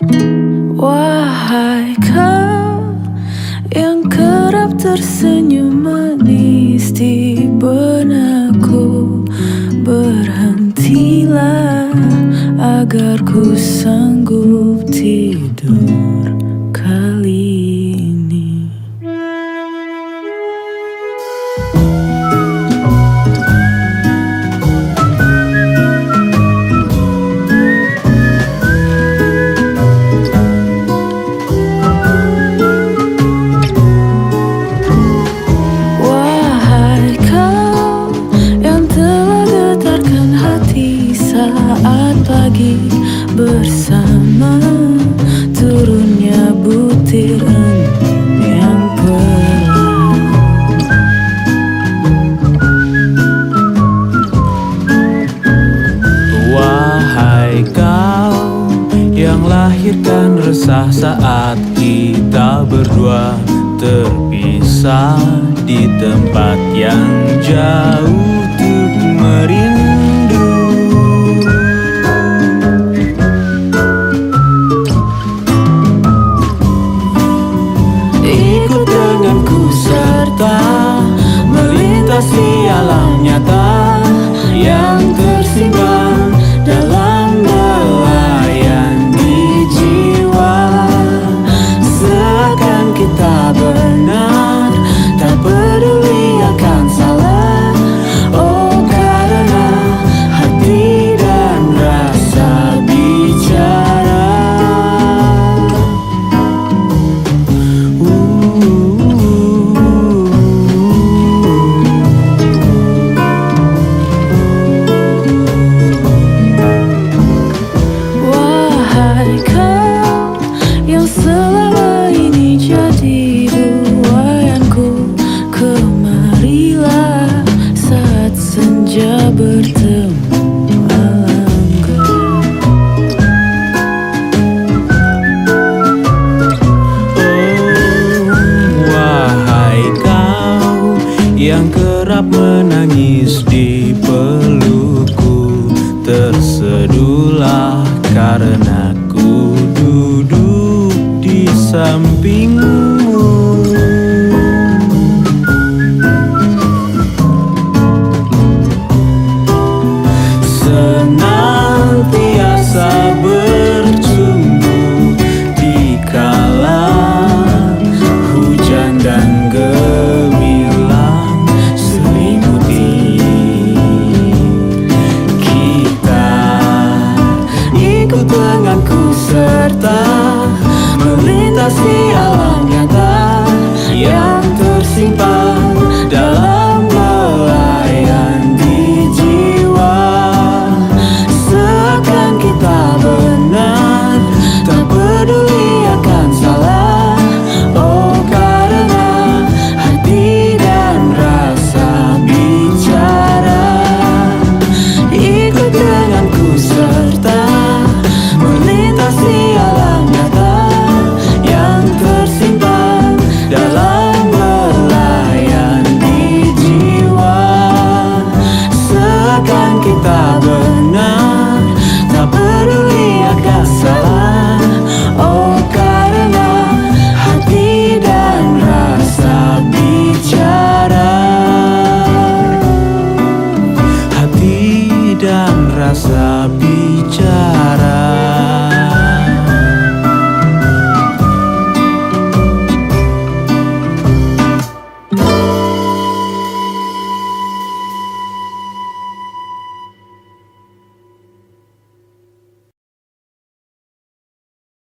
Wahai kau yang kerap tersenyum manis di benakku Berhentilah agar ku sanggup tidur. Kisah saat kita berdua terpisah di tempat yang jauh untuk merindu. Ikut denganku serta melintasi kerap menangis di pelukku Tersedulah karena ku duduk di sampingmu.